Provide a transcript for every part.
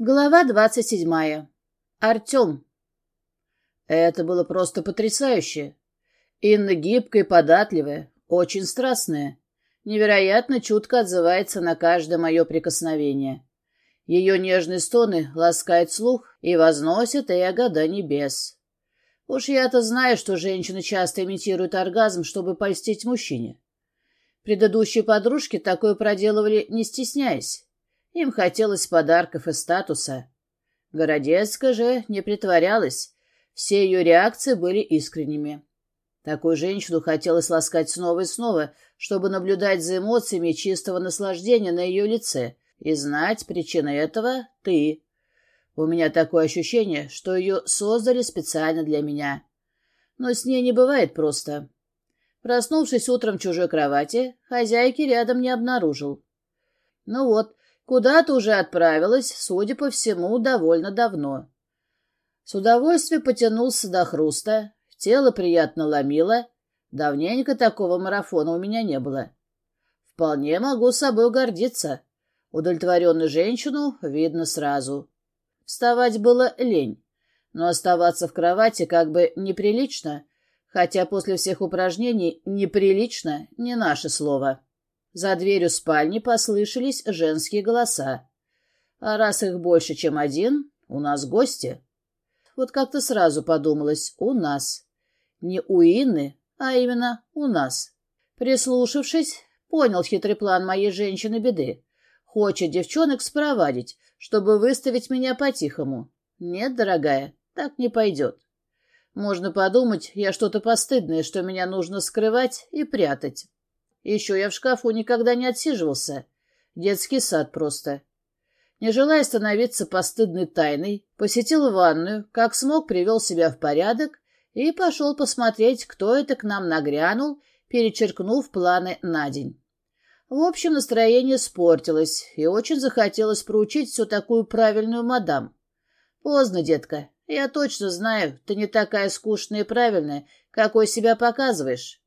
Глава двадцать седьмая. Артем. Это было просто потрясающе. Инна гибкая, податливая, очень страстная. Невероятно чутко отзывается на каждое мое прикосновение. Ее нежные стоны ласкают слух и возносят эго до небес. Уж я-то знаю, что женщины часто имитируют оргазм, чтобы польстить мужчине. Предыдущие подружки такое проделывали, не стесняясь. Им хотелось подарков и статуса. Городецкая же не притворялась. Все ее реакции были искренними. Такую женщину хотелось ласкать снова и снова, чтобы наблюдать за эмоциями чистого наслаждения на ее лице и знать причину этого — ты. У меня такое ощущение, что ее создали специально для меня. Но с ней не бывает просто. Проснувшись утром в чужой кровати, хозяйки рядом не обнаружил. Ну вот, Куда-то уже отправилась, судя по всему, довольно давно. С удовольствием потянулся до хруста, тело приятно ломило. Давненько такого марафона у меня не было. Вполне могу собой гордиться. Удовлетворенную женщину видно сразу. Вставать было лень, но оставаться в кровати как бы неприлично, хотя после всех упражнений «неприлично» — не наше слово. За дверью спальни послышались женские голоса. А раз их больше, чем один, у нас гости. Вот как-то сразу подумалось «у нас». Не у Инны, а именно у нас. Прислушавшись, понял хитрый план моей женщины-беды. Хочет девчонок спровадить, чтобы выставить меня по-тихому. Нет, дорогая, так не пойдет. Можно подумать, я что-то постыдное, что меня нужно скрывать и прятать. Еще я в шкафу никогда не отсиживался. Детский сад просто. Не желая становиться постыдной тайной, посетил ванную, как смог привел себя в порядок и пошел посмотреть, кто это к нам нагрянул, перечеркнув планы на день. В общем, настроение спортилось, и очень захотелось проучить всю такую правильную мадам. Поздно, детка. Я точно знаю, ты не такая скучная и правильная, какой себя показываешь.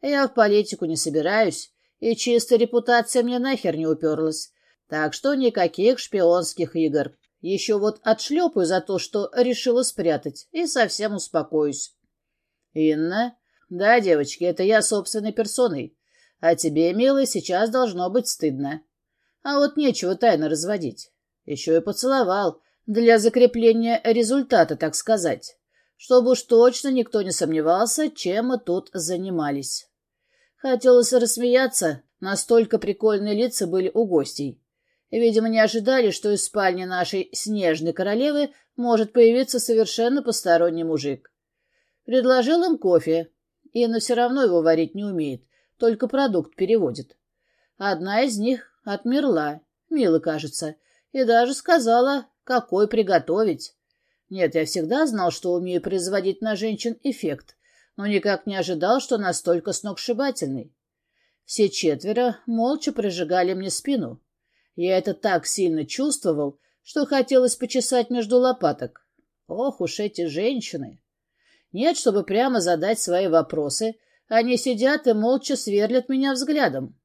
Я в политику не собираюсь, и чистая репутация мне нахер не уперлась. Так что никаких шпионских игр. Еще вот отшлепаю за то, что решила спрятать, и совсем успокоюсь. Инна? Да, девочки, это я собственной персоной. А тебе, милый, сейчас должно быть стыдно. А вот нечего тайно разводить. Еще и поцеловал, для закрепления результата, так сказать чтобы уж точно никто не сомневался, чем мы тут занимались. Хотелось рассмеяться, настолько прикольные лица были у гостей. Видимо, не ожидали, что из спальни нашей снежной королевы может появиться совершенно посторонний мужик. Предложил им кофе. Инна все равно его варить не умеет, только продукт переводит. Одна из них отмерла, мило кажется, и даже сказала, какой приготовить. Нет, я всегда знал, что умею производить на женщин эффект, но никак не ожидал, что настолько сногсшибательный. Все четверо молча прожигали мне спину. Я это так сильно чувствовал, что хотелось почесать между лопаток. Ох уж эти женщины! Нет, чтобы прямо задать свои вопросы, они сидят и молча сверлят меня взглядом.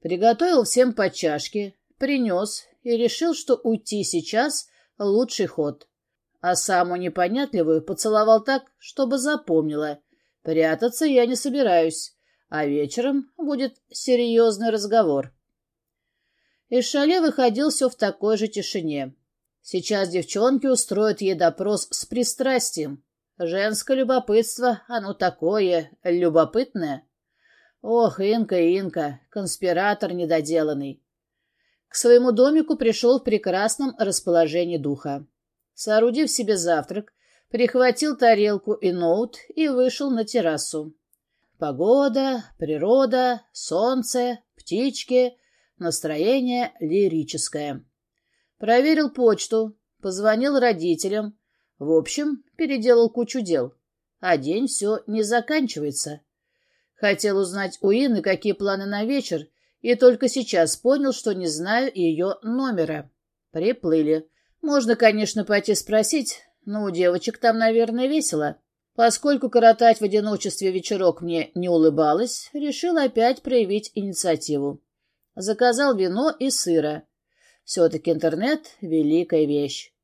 Приготовил всем по чашке, принес и решил, что уйти сейчас — лучший ход а саму непонятливую поцеловал так, чтобы запомнила. Прятаться я не собираюсь, а вечером будет серьезный разговор. Из шале выходил все в такой же тишине. Сейчас девчонки устроят ей допрос с пристрастием. Женское любопытство, оно такое, любопытное. Ох, Инка, Инка, конспиратор недоделанный. К своему домику пришел в прекрасном расположении духа. Соорудив себе завтрак, прихватил тарелку и ноут и вышел на террасу. Погода, природа, солнце, птички, настроение лирическое. Проверил почту, позвонил родителям. В общем, переделал кучу дел. А день все не заканчивается. Хотел узнать у Инны, какие планы на вечер, и только сейчас понял, что не знаю ее номера. Приплыли. Можно, конечно, пойти спросить, но у девочек там, наверное, весело. Поскольку коротать в одиночестве вечерок мне не улыбалось, решил опять проявить инициативу. Заказал вино и сыра. Все-таки интернет — великая вещь.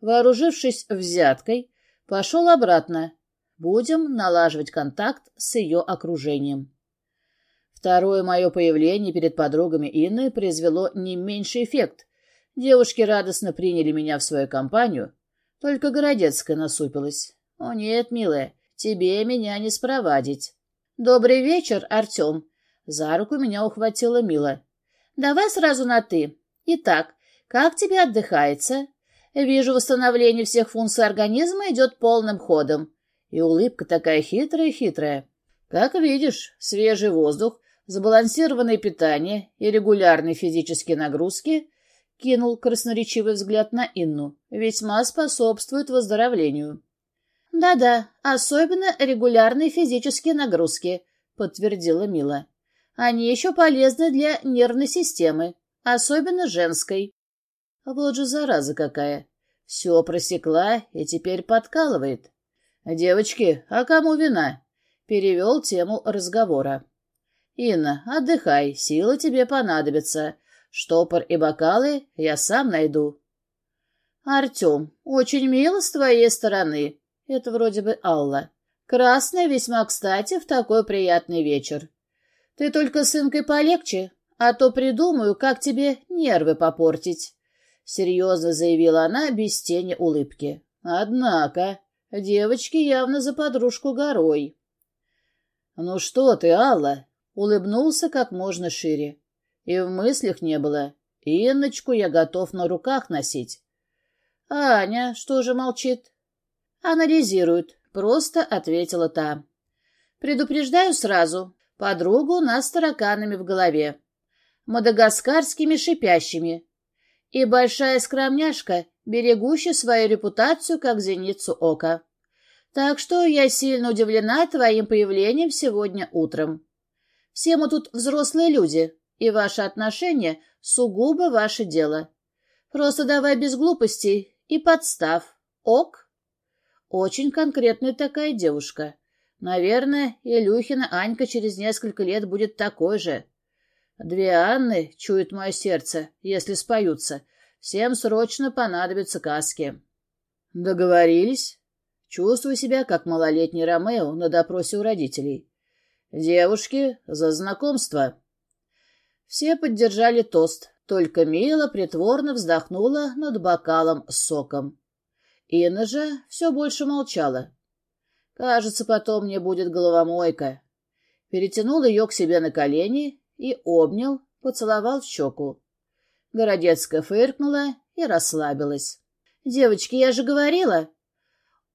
Вооружившись взяткой, пошел обратно. Будем налаживать контакт с ее окружением. Второе мое появление перед подругами Инны произвело не меньший эффект. Девушки радостно приняли меня в свою компанию. Только Городецкая насупилась. «О нет, милая, тебе меня не спровадить». «Добрый вечер, Артем!» За руку меня ухватила Мила. «Давай сразу на «ты». Итак, как тебе отдыхается?» «Вижу, восстановление всех функций организма идет полным ходом». И улыбка такая хитрая-хитрая. «Как видишь, свежий воздух, сбалансированное питание и регулярные физические нагрузки кинул красноречивый взгляд на Инну, весьма способствуют выздоровлению. «Да-да, особенно регулярные физические нагрузки», — подтвердила Мила. «Они еще полезны для нервной системы, особенно женской». Вот же зараза какая! Все просекла и теперь подкалывает. «Девочки, а кому вина?» — перевел тему разговора. «Инна, отдыхай, силы тебе понадобятся. Штопор и бокалы я сам найду». «Артем, очень мило с твоей стороны». Это вроде бы Алла. «Красная весьма кстати в такой приятный вечер. Ты только с Инкой полегче, а то придумаю, как тебе нервы попортить», — серьезно заявила она без тени улыбки. «Однако, девочки явно за подружку горой». «Ну что ты, Алла?» — улыбнулся как можно шире. И в мыслях не было. Инночку я готов на руках носить. Аня что же молчит? Анализирует, просто ответила та. Предупреждаю сразу, подруга у нас с тараканами в голове. Мадагаскарскими шипящими. И большая скромняшка, берегущая свою репутацию как зеницу ока. Так что я сильно удивлена твоим появлением сегодня утром. Все мы тут взрослые люди, и ваши отношения сугубо ваше дело. Просто давай без глупостей и подстав. Ок? Очень конкретная такая девушка. Наверное, Илюхина Анька через несколько лет будет такой же. Две Анны чует мое сердце, если споются. Всем срочно понадобятся каски. Договорились? Чувствую себя, как малолетний Ромео на допросе у родителей. Девушки, за знакомство. Все поддержали тост, только Мила притворно вздохнула над бокалом с соком. Инна же все больше молчала. Кажется, потом мне будет головомойка. Перетянул ее к себе на колени и обнял, поцеловал в щеку. Городецкая фыркнула и расслабилась. «Девочки, я же говорила!»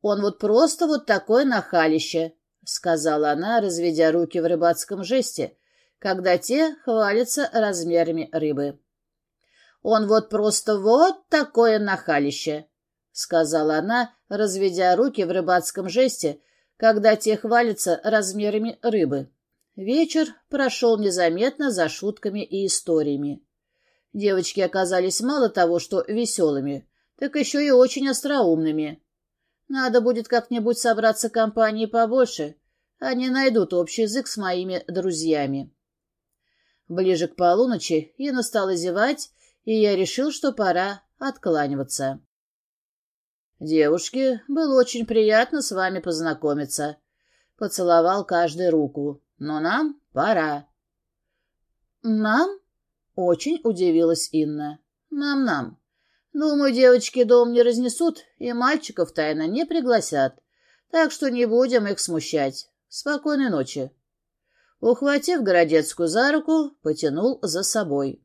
«Он вот просто вот такое нахалище!» — сказала она, разведя руки в рыбацком жесте, когда те хвалятся размерами рыбы. «Он вот просто вот такое нахалище», — сказала она, разведя руки в рыбацком жесте, когда те хвалятся размерами рыбы. Вечер прошел незаметно за шутками и историями. Девочки оказались мало того, что веселыми, так еще и очень остроумными. Надо будет как-нибудь собраться компанией побольше, они найдут общий язык с моими друзьями. Ближе к полуночи Ина стала зевать, и я решил, что пора откланиваться. «Девушки, было очень приятно с вами познакомиться». Поцеловал каждую руку. «Но нам пора». «Нам?» — очень удивилась Инна. «Нам-нам. Думаю, девочки дом не разнесут, и мальчиков тайно не пригласят, так что не будем их смущать. Спокойной ночи». Ухватив Городецкую за руку, потянул за собой.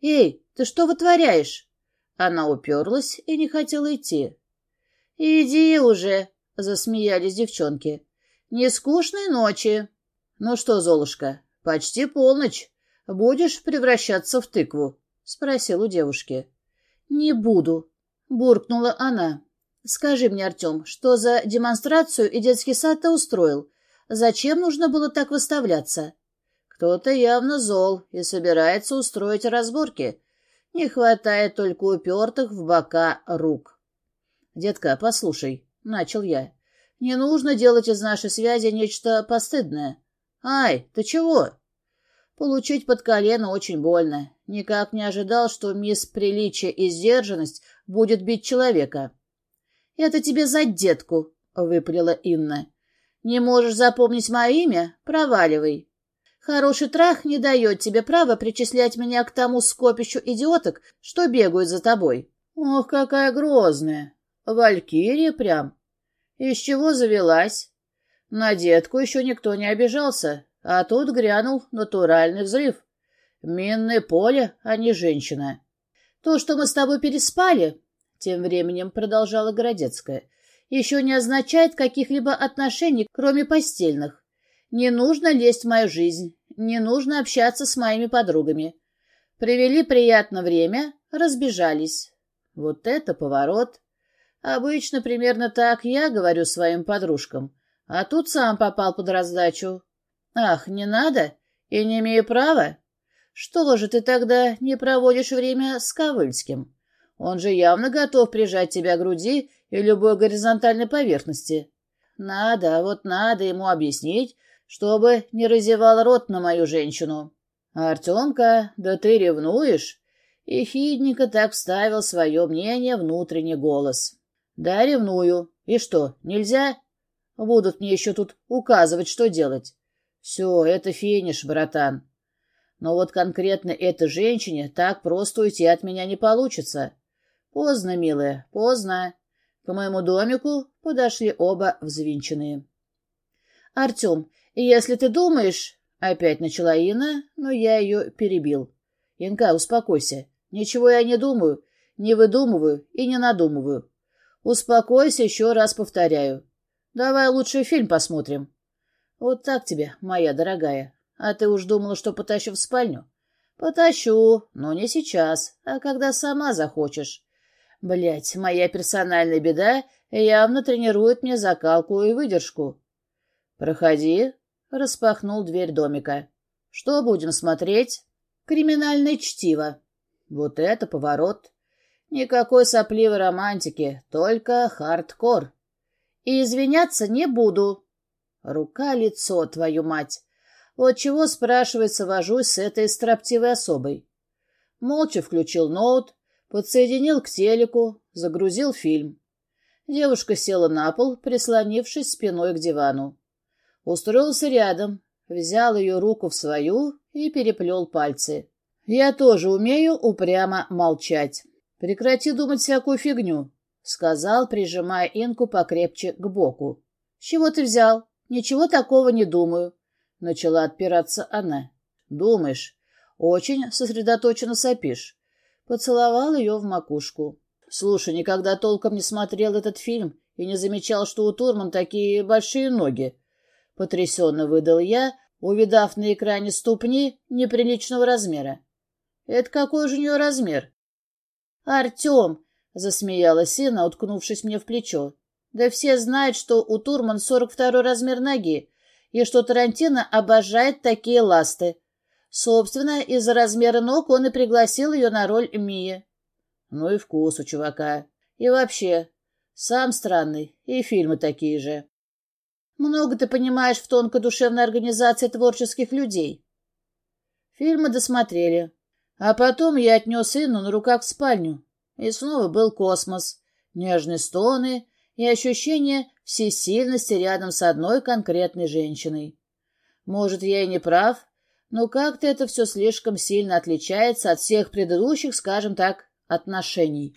«Эй, ты что вытворяешь?» Она уперлась и не хотела идти. «Иди уже!» — засмеялись девчонки. «Не скучной ночи!» «Ну что, Золушка, почти полночь. Будешь превращаться в тыкву?» — спросил у девушки. «Не буду», — буркнула она. «Скажи мне, Артем, что за демонстрацию и детский сад ты устроил? Зачем нужно было так выставляться? Кто-то явно зол и собирается устроить разборки. Не хватает только упертых в бока рук. «Детка, послушай», — начал я, — «не нужно делать из нашей связи нечто постыдное. Ай, ты чего?» Получить под колено очень больно. Никак не ожидал, что мисс Приличие и Сдержанность будет бить человека. — Это тебе за детку, — выпалила Инна. — Не можешь запомнить мое имя? Проваливай. Хороший трах не дает тебе права причислять меня к тому скопищу идиоток, что бегают за тобой. Ох, какая грозная! Валькирия прям. Из чего завелась? На детку еще никто не обижался, а тут грянул натуральный взрыв. Минное поле, а не женщина. То, что мы с тобой переспали, тем временем продолжала Городецкая, еще не означает каких-либо отношений, кроме постельных. Не нужно лезть в мою жизнь, не нужно общаться с моими подругами. Привели приятное время, разбежались. Вот это поворот. Обычно примерно так я говорю своим подружкам, а тут сам попал под раздачу. Ах, не надо? И не имею права? Что же ты тогда не проводишь время с Ковыльским? Он же явно готов прижать тебя к груди и любой горизонтальной поверхности. Надо, вот надо ему объяснить, чтобы не разевал рот на мою женщину. Артемка, да ты ревнуешь? И хидненько так вставил свое мнение внутренний голос. Да, ревную. И что, нельзя? Будут мне еще тут указывать, что делать. Все, это финиш, братан. Но вот конкретно этой женщине так просто уйти от меня не получится. Поздно, милая, поздно. К моему домику подошли оба взвинченные. Артем, если ты думаешь... Опять начала Инна, но я ее перебил. Инка, успокойся. Ничего я не думаю, не выдумываю и не надумываю. Успокойся, еще раз повторяю. Давай лучший фильм посмотрим. Вот так тебе, моя дорогая. А ты уж думала, что потащу в спальню? Потащу, но не сейчас, а когда сама захочешь. Блять, моя персональная беда явно тренирует мне закалку и выдержку. Проходи, распахнул дверь домика. Что будем смотреть? Криминальное чтиво. Вот это поворот. Никакой сопливой романтики, только хардкор. И извиняться не буду. Рука-лицо, твою мать. Вот чего, спрашивается, вожусь с этой строптивой особой. Молча включил ноут, подсоединил к телеку, загрузил фильм. Девушка села на пол, прислонившись спиной к дивану. Устроился рядом, взял ее руку в свою и переплел пальцы. «Я тоже умею упрямо молчать. Прекрати думать всякую фигню», — сказал, прижимая Инку покрепче к боку. «С чего ты взял? Ничего такого не думаю», — начала отпираться она. «Думаешь. Очень сосредоточенно сопишь». Поцеловал ее в макушку. «Слушай, никогда толком не смотрел этот фильм и не замечал, что у Турман такие большие ноги». Потрясенно выдал я, увидав на экране ступни неприличного размера. Это какой же у нее размер? Артем, засмеялась Инна, уткнувшись мне в плечо. Да все знают, что у Турман 42 размер ноги, и что Тарантино обожает такие ласты. Собственно, из-за размера ног он и пригласил ее на роль Мии. Ну и вкус у чувака. И вообще, сам странный, и фильмы такие же. Много ты понимаешь в тонкой душевной организации творческих людей. Фильмы досмотрели. А потом я отнес Инну на руках в спальню. И снова был космос, нежные стоны и ощущение всесильности рядом с одной конкретной женщиной. Может, я и не прав, но как-то это все слишком сильно отличается от всех предыдущих, скажем так, отношений.